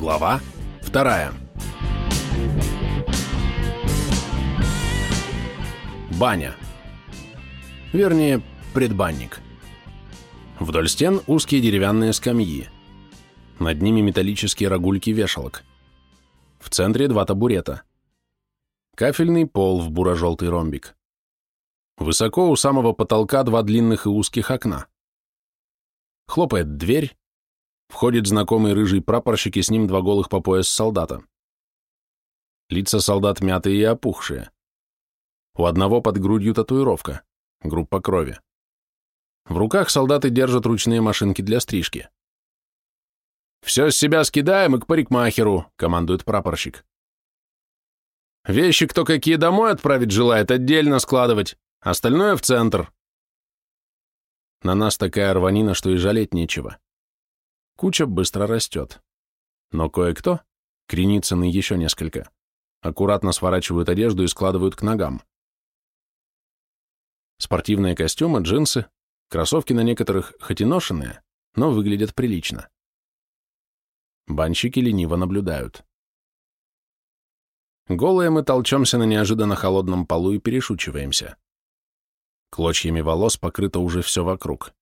Глава вторая. Баня. Вернее, предбанник. Вдоль стен узкие деревянные скамьи. Над ними металлические рогульки вешалок. В центре два табурета. Кафельный пол в буро-желтый ромбик. Высоко у самого потолка два длинных и узких окна. Хлопает дверь, Входит знакомый рыжий прапорщик и с ним два голых по пояс солдата. Лица солдат мятые и опухшие. У одного под грудью татуировка, группа крови. В руках солдаты держат ручные машинки для стрижки. «Все с себя скидаем и к парикмахеру», — командует прапорщик. «Вещи кто какие домой отправить желает, отдельно складывать, остальное в центр». На нас такая рванина, что и жалеть нечего. Куча быстро растет. Но кое-кто, Креницын и еще несколько, аккуратно сворачивают одежду и складывают к ногам. Спортивные костюмы, джинсы, кроссовки на некоторых хоть и ношенные, но выглядят прилично. Банщики лениво наблюдают. Голые мы толчемся на неожиданно холодном полу и перешучиваемся. Клочьями волос покрыто уже все вокруг.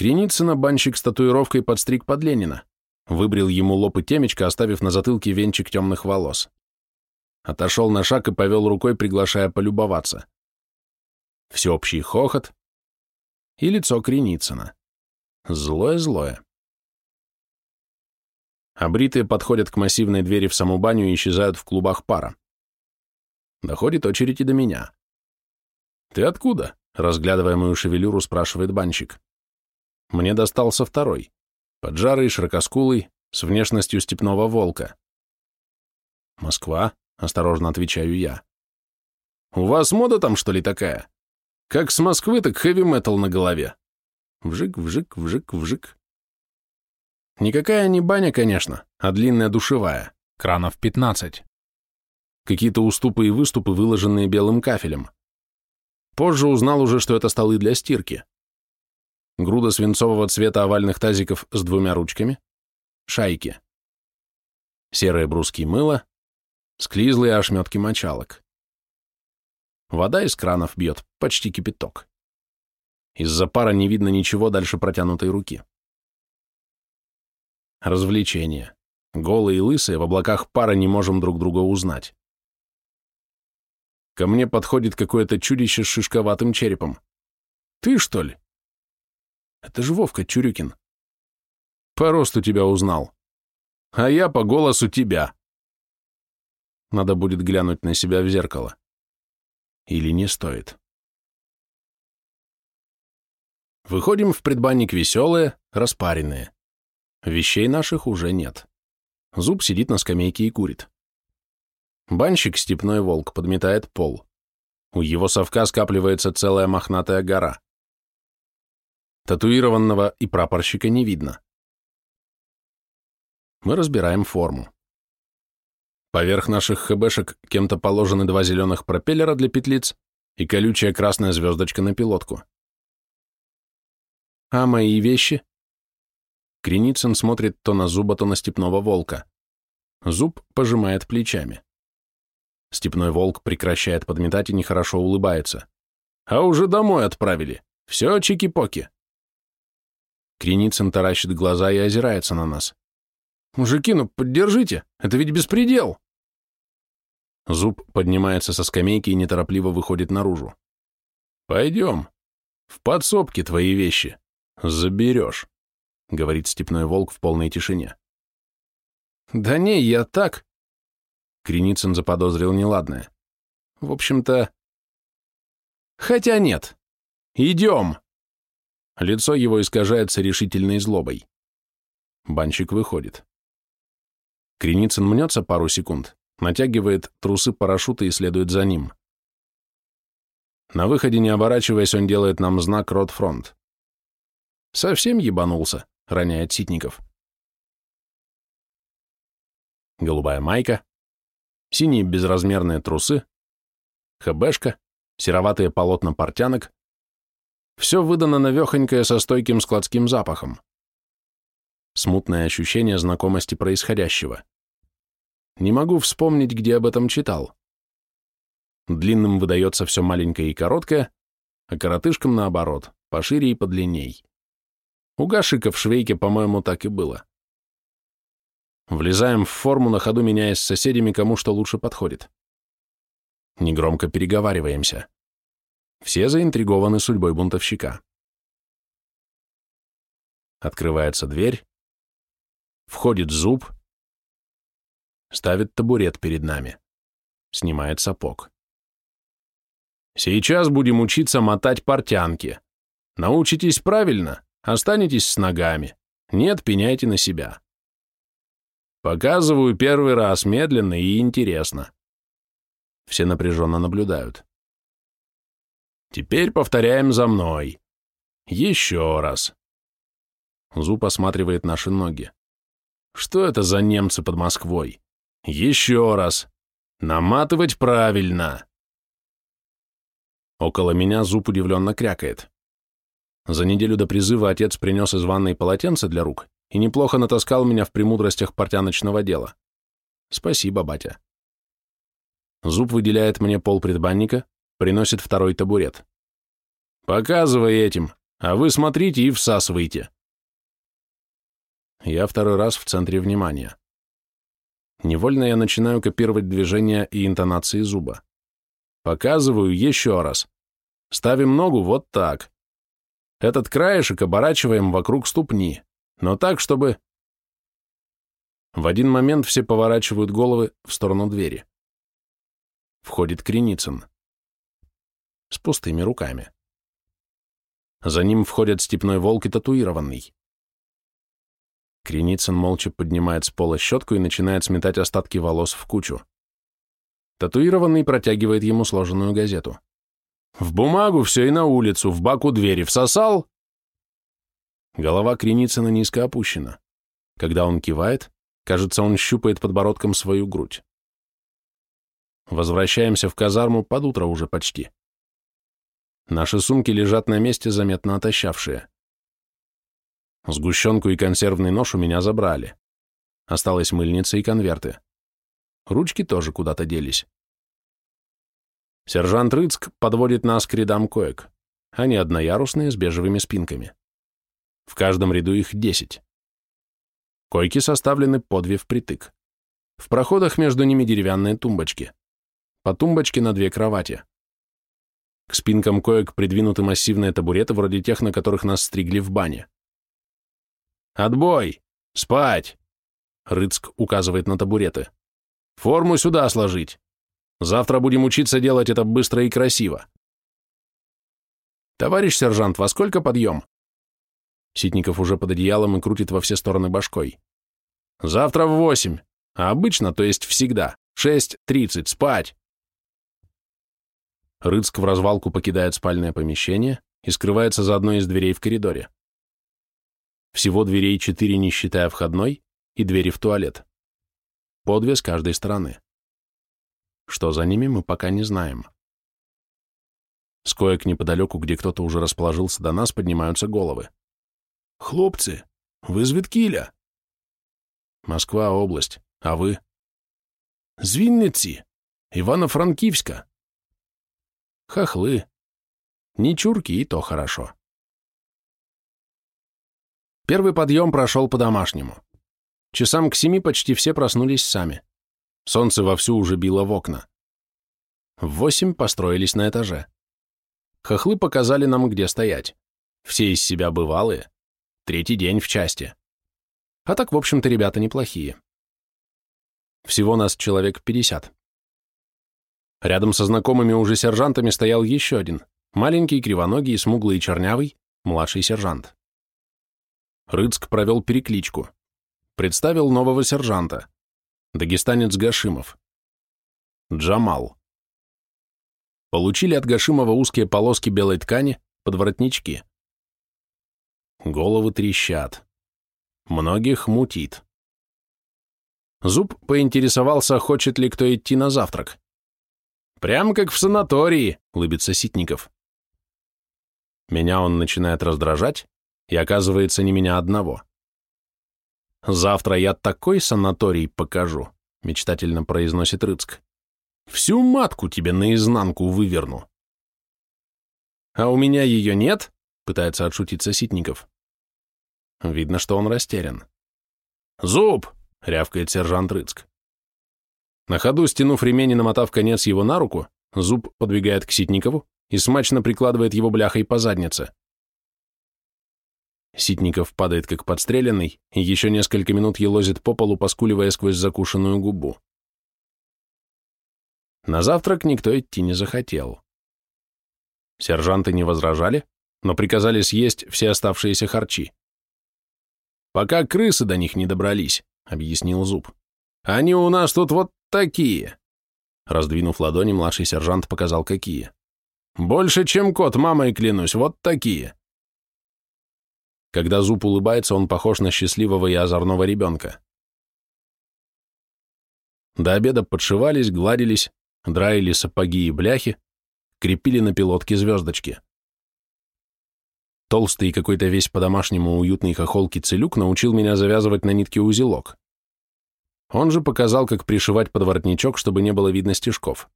Креницына банщик с татуировкой подстриг под Ленина. Выбрил ему лоб и темечко, оставив на затылке венчик темных волос. Отошел на шаг и повел рукой, приглашая полюбоваться. Всеобщий хохот и лицо Креницына. Злое-злое. Обритые подходят к массивной двери в саму баню и исчезают в клубах пара. Доходит очередь и до меня. «Ты откуда?» — разглядывая мою шевелюру, спрашивает банщик. Мне достался второй, поджарый, широкоскулый, с внешностью степного волка. «Москва», — осторожно отвечаю я. «У вас мода там, что ли, такая? Как с Москвы, так хэви-метал на голове. Вжик, вжик, вжик, вжик». Никакая не баня, конечно, а длинная душевая, кранов 15. Какие-то уступы и выступы, выложенные белым кафелем. Позже узнал уже, что это столы для стирки груда свинцового цвета овальных тазиков с двумя ручками, шайки, серые бруски мыла, склизлые ошметки мочалок. Вода из кранов бьет, почти кипяток. Из-за пара не видно ничего дальше протянутой руки. Развлечения. Голые и лысые, в облаках пара не можем друг друга узнать. Ко мне подходит какое-то чудище с шишковатым черепом. «Ты, что ли?» Это же Вовка Чурюкин. По росту тебя узнал. А я по голосу тебя. Надо будет глянуть на себя в зеркало. Или не стоит. Выходим в предбанник веселые, распаренные. Вещей наших уже нет. Зуб сидит на скамейке и курит. Банщик, степной волк, подметает пол. У его совка скапливается целая мохнатая гора. Татуированного и прапорщика не видно. Мы разбираем форму. Поверх наших хэбэшек кем-то положены два зеленых пропеллера для петлиц и колючая красная звездочка на пилотку. А мои вещи? Креницын смотрит то на зуба, то на степного волка. Зуб пожимает плечами. Степной волк прекращает подметать и нехорошо улыбается. А уже домой отправили. Все чики-поки. Креницын таращит глаза и озирается на нас. «Мужики, ну поддержите, это ведь беспредел!» Зуб поднимается со скамейки и неторопливо выходит наружу. «Пойдем. В подсобке твои вещи. Заберешь», — говорит степной волк в полной тишине. «Да не, я так...» Креницын заподозрил неладное. «В общем-то...» «Хотя нет. Идем!» Лицо его искажается решительной злобой. Банщик выходит. Креницын мнется пару секунд, натягивает трусы парашюта и следует за ним. На выходе, не оборачиваясь, он делает нам знак «Ротфронт». Совсем ебанулся, роняет Ситников. Голубая майка, синие безразмерные трусы, хбшка, сероватые полотна портянок, все выдано навехонькое со стойким складским запахом. смутное ощущение знакомости происходящего. Не могу вспомнить, где об этом читал. Длинным выдается все маленькое и короткое, а коротышкам наоборот, пошире и подлинней. У Гашика в швейке, по-моему, так и было. Влезаем в форму, на ходу меняясь с соседями, кому что лучше подходит. Негромко переговариваемся. Все заинтригованы судьбой бунтовщика. Открывается дверь. Входит зуб. Ставит табурет перед нами. Снимает сапог. Сейчас будем учиться мотать портянки. Научитесь правильно, останетесь с ногами. Нет, пеняйте на себя. Показываю первый раз медленно и интересно. Все напряженно наблюдают. Теперь повторяем за мной. Еще раз. Зуб осматривает наши ноги. Что это за немцы под Москвой? Еще раз. Наматывать правильно. Около меня зуб удивленно крякает. За неделю до призыва отец принес из ванной полотенце для рук и неплохо натаскал меня в премудростях портяночного дела. Спасибо, батя. Зуб выделяет мне пол предбанника, приносит второй табурет. Показывай этим, а вы смотрите и всасывайте. Я второй раз в центре внимания. Невольно я начинаю копировать движения и интонации зуба. Показываю еще раз. Ставим ногу вот так. Этот краешек оборачиваем вокруг ступни, но так, чтобы... В один момент все поворачивают головы в сторону двери. Входит Креницын. С пустыми руками. За ним входят степной волк и татуированный. Креницын молча поднимает с пола щетку и начинает сметать остатки волос в кучу. Татуированный протягивает ему сложенную газету. «В бумагу все и на улицу, в баку двери всосал?» Голова Креницына низко опущена. Когда он кивает, кажется, он щупает подбородком свою грудь. Возвращаемся в казарму под утро уже почти. Наши сумки лежат на месте, заметно отощавшие. Сгущенку и консервный нож у меня забрали. Осталась мыльница и конверты. Ручки тоже куда-то делись. Сержант Рыцк подводит нас к рядам коек. Они одноярусные, с бежевыми спинками. В каждом ряду их десять. Койки составлены по две впритык. В проходах между ними деревянные тумбочки. По тумбочке на две кровати. К спинкам коек придвинуты массивные табуреты, вроде тех, на которых нас стригли в бане. «Отбой! Спать!» Рыцк указывает на табуреты. «Форму сюда сложить. Завтра будем учиться делать это быстро и красиво». «Товарищ сержант, во сколько подъем?» Ситников уже под одеялом и крутит во все стороны башкой. «Завтра в восемь, а обычно, то есть всегда, шесть тридцать, спать!» Рыцк в развалку покидает спальное помещение и скрывается за одной из дверей в коридоре. Всего дверей четыре, не считая входной, и двери в туалет. По две с каждой стороны. Что за ними, мы пока не знаем. С коек неподалеку, где кто-то уже расположился до нас, поднимаются головы. «Хлопцы, вы из Виткиля?» «Москва, область. А вы?» «З Винницы, Ивано-Франкивска». «Хохлы. Не чурки, и то хорошо». Первый подъем прошел по-домашнему. Часам к семи почти все проснулись сами. Солнце вовсю уже било в окна. В восемь построились на этаже. Хохлы показали нам, где стоять. Все из себя бывалые. Третий день в части. А так, в общем-то, ребята неплохие. Всего нас человек пятьдесят. Рядом со знакомыми уже сержантами стоял еще один, маленький, кривоногий, смуглый и чернявый, младший сержант. Рыцк провел перекличку. Представил нового сержанта. Дагестанец Гашимов. Джамал. Получили от Гашимова узкие полоски белой ткани, под воротнички. Головы трещат. Многих мутит. Зуб поинтересовался, хочет ли кто идти на завтрак. «Прям как в санатории», — улыбится Ситников. Меня он начинает раздражать, и оказывается не меня одного. Завтра я такой санаторий покажу, мечтательно произносит Рыцк. Всю матку тебе наизнанку выверну. А у меня ее нет? Пытается отшутиться Ситников. Видно, что он растерян. «Зуб!» — рявкает сержант Рыцк. На ходу, стянув ремень и намотав конец его на руку, Зуб подвигает к Ситникову и смачно прикладывает его бляхой по заднице. Ситников падает как подстреленный и еще несколько минут елозит по полу, поскуливая сквозь закушенную губу. На завтрак никто идти не захотел. Сержанты не возражали, но приказали съесть все оставшиеся харчи. «Пока крысы до них не добрались», — объяснил Зуб. «Они у нас тут вот такие». Раздвинув ладони, младший сержант показал, какие. «Больше, чем кот, мамой клянусь, вот такие». Когда Зуб улыбается, он похож на счастливого и озорного ребенка. До обеда подшивались, гладились, драили сапоги и бляхи, крепили на пилотке звездочки. Толстый и какой-то весь по-домашнему уютный хохолки целюк научил меня завязывать на нитке узелок. Он же показал, как пришивать под воротничок, чтобы не было видно стежков.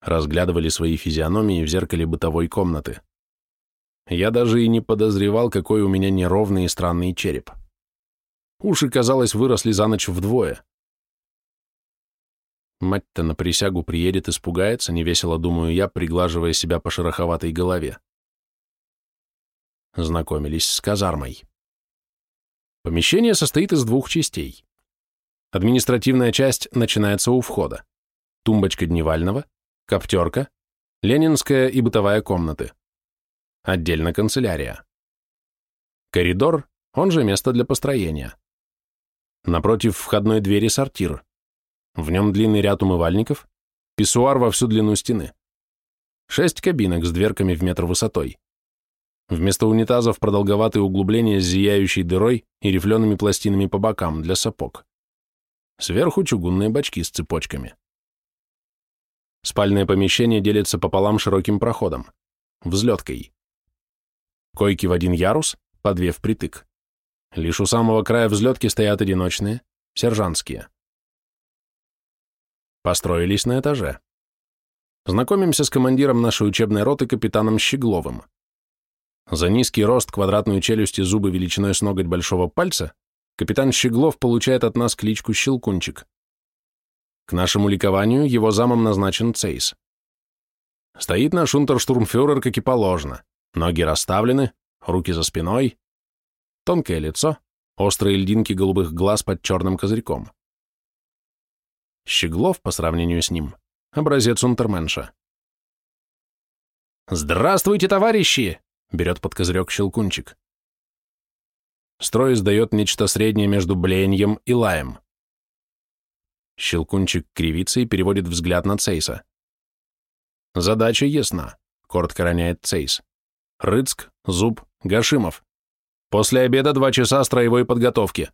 Разглядывали свои физиономии в зеркале бытовой комнаты. Я даже и не подозревал, какой у меня неровный и странный череп. Уши, казалось, выросли за ночь вдвое. Мать-то на присягу приедет, испугается, невесело думаю я, приглаживая себя по шероховатой голове. Знакомились с казармой. Помещение состоит из двух частей. Административная часть начинается у входа. Тумбочка дневального, коптерка, ленинская и бытовая комнаты. Отдельно канцелярия. Коридор, он же место для построения. Напротив входной двери сортир. В нем длинный ряд умывальников, писсуар во всю длину стены. Шесть кабинок с дверками в метр высотой. Вместо унитазов продолговатые углубления с зияющей дырой и рифлеными пластинами по бокам для сапог. Сверху чугунные бачки с цепочками. Спальное помещение делится пополам широким проходом, взлеткой. Койки в один ярус, по две впритык. Лишь у самого края взлетки стоят одиночные, сержантские. Построились на этаже. Знакомимся с командиром нашей учебной роты капитаном Щегловым. За низкий рост, квадратную челюсть и зубы величиной с ноготь большого пальца капитан Щеглов получает от нас кличку Щелкунчик. К нашему ликованию его замом назначен Цейс. Стоит наш унтерштурмфюрер, как и положено. Ноги расставлены, руки за спиной, тонкое лицо, острые льдинки голубых глаз под черным козырьком. Щеглов, по сравнению с ним, образец унтерменша. «Здравствуйте, товарищи!» Берет под козырек щелкунчик. Строй издает нечто среднее между блеянием и лаем. Щелкунчик кривится и переводит взгляд на Цейса. Задача ясна, коротко роняет Цейс. Рыцк, Зуб, Гашимов. После обеда два часа строевой подготовки.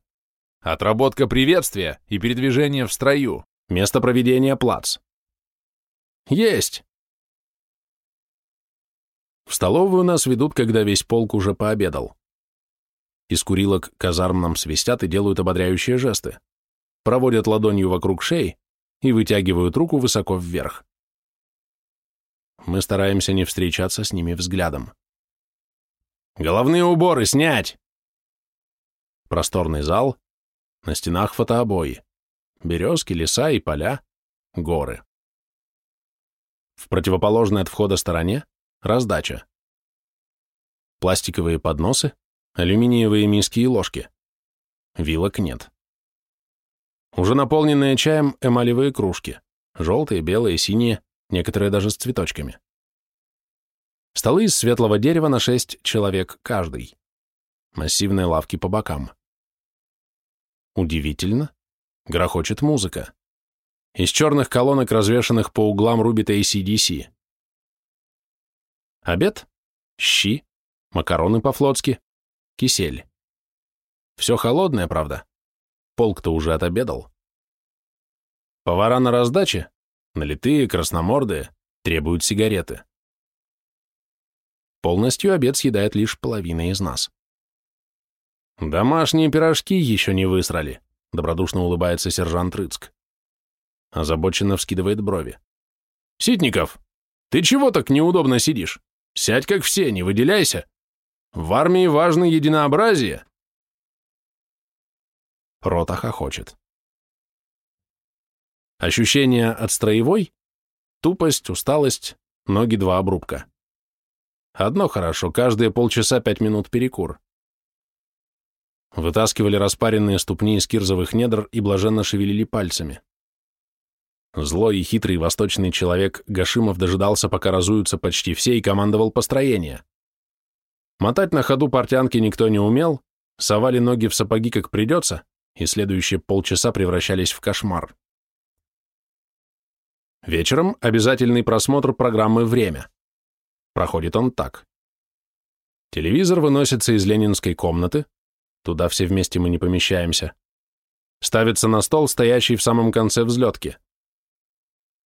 Отработка приветствия и передвижение в строю. Место проведения плац. Есть! В столовую нас ведут, когда весь полк уже пообедал. Из курилок казарм нам свистят и делают ободряющие жесты. Проводят ладонью вокруг шеи и вытягивают руку высоко вверх. Мы стараемся не встречаться с ними взглядом. «Головные уборы снять!» Просторный зал, на стенах фотообои, березки, леса и поля, горы. В противоположной от входа стороне Раздача. Пластиковые подносы, алюминиевые миски и ложки. Вилок нет. Уже наполненные чаем эмалевые кружки. Желтые, белые, синие, некоторые даже с цветочками. Столы из светлого дерева на шесть человек каждый. Массивные лавки по бокам. Удивительно, грохочет музыка. Из черных колонок, развешанных по углам, рубит ACDC. Обед? Щи, макароны по-флотски, кисель. Все холодное, правда. Полк-то уже отобедал. Повара на раздаче, налитые, красномордые, требуют сигареты. Полностью обед съедает лишь половина из нас. Домашние пирожки еще не высрали, добродушно улыбается сержант Рыцк. Озабоченно вскидывает брови. Ситников, ты чего так неудобно сидишь? Сядь как все, не выделяйся. В армии важно единообразие. Рота хохочет. Ощущение от строевой? Тупость, усталость, ноги два обрубка. Одно хорошо, каждые полчаса пять минут перекур. Вытаскивали распаренные ступни из кирзовых недр и блаженно шевелили пальцами. Злой и хитрый восточный человек Гашимов дожидался, пока разуются почти все, и командовал построение. Мотать на ходу портянки никто не умел, совали ноги в сапоги как придется, и следующие полчаса превращались в кошмар. Вечером обязательный просмотр программы «Время». Проходит он так. Телевизор выносится из ленинской комнаты, туда все вместе мы не помещаемся, ставится на стол, стоящий в самом конце взлетки.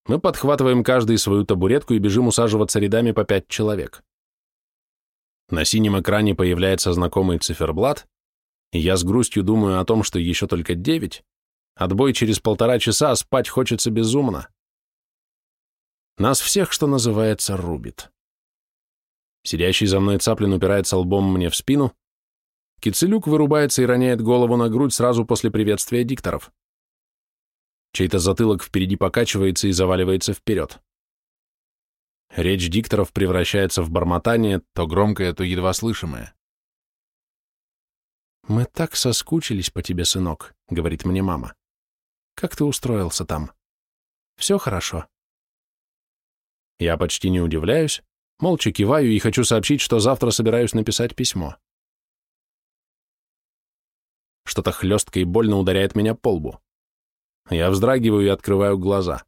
Мы подхватываем каждый свою табуретку и бежим усаживаться рядами по пять человек. На синем экране появляется знакомый циферблат, и я с грустью думаю о том, что еще только девять, отбой через полтора часа, а спать хочется безумно. Нас всех, что называется, рубит. Сидящий за мной Цаплин упирается лбом мне в спину, Кицелюк вырубается и роняет голову на грудь сразу после приветствия дикторов. Чей-то затылок впереди покачивается и заваливается вперед. Речь дикторов превращается в бормотание, то громкое, то едва слышимое. «Мы так соскучились по тебе, сынок», — говорит мне мама. «Как ты устроился там? Все хорошо?» Я почти не удивляюсь, молча киваю и хочу сообщить, что завтра собираюсь написать письмо. Что-то хлестко и больно ударяет меня по лбу. Я вздрагиваю и открываю глаза.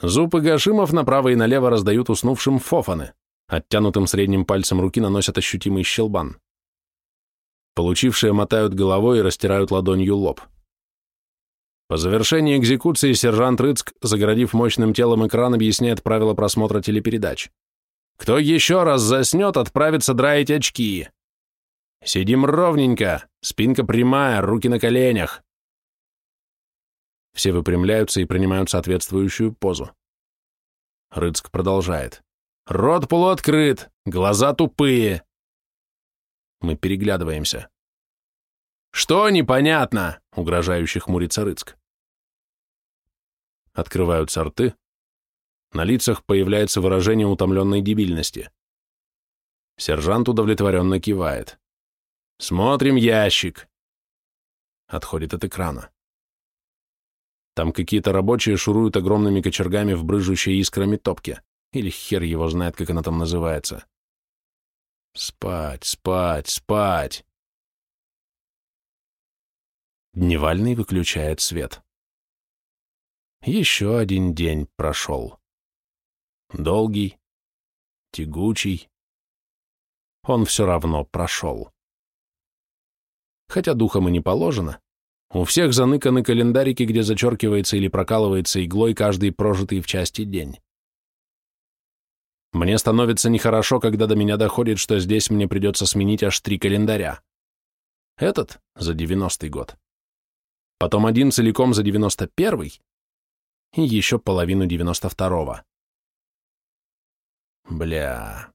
Зубы Гашимов направо и налево раздают уснувшим фофаны, оттянутым средним пальцем руки наносят ощутимый щелбан. Получившие мотают головой и растирают ладонью лоб. По завершении экзекуции сержант Рыцк, загородив мощным телом экран, объясняет правила просмотра телепередач. Кто еще раз заснет, отправится драить очки. Сидим ровненько, спинка прямая, руки на коленях. Все выпрямляются и принимают соответствующую позу. Рыцк продолжает. Рот полуоткрыт, глаза тупые. Мы переглядываемся. «Что непонятно?» — угрожающе хмурится Рыцк. Открываются рты. На лицах появляется выражение утомленной дебильности. Сержант удовлетворенно кивает. «Смотрим ящик!» Отходит от экрана. Там какие-то рабочие шуруют огромными кочергами в брыжущей искрами топке. Или хер его знает, как она там называется. Спать, спать, спать. Дневальный выключает свет. Еще один день прошел. Долгий, тягучий. Он все равно прошел. Хотя духом и не положено, у всех заныканы календарики, где зачеркивается или прокалывается иглой каждый прожитый в части день. Мне становится нехорошо, когда до меня доходит, что здесь мне придется сменить аж три календаря. Этот за девяностый год. Потом один целиком за девяносто первый и еще половину девяносто второго. Бля.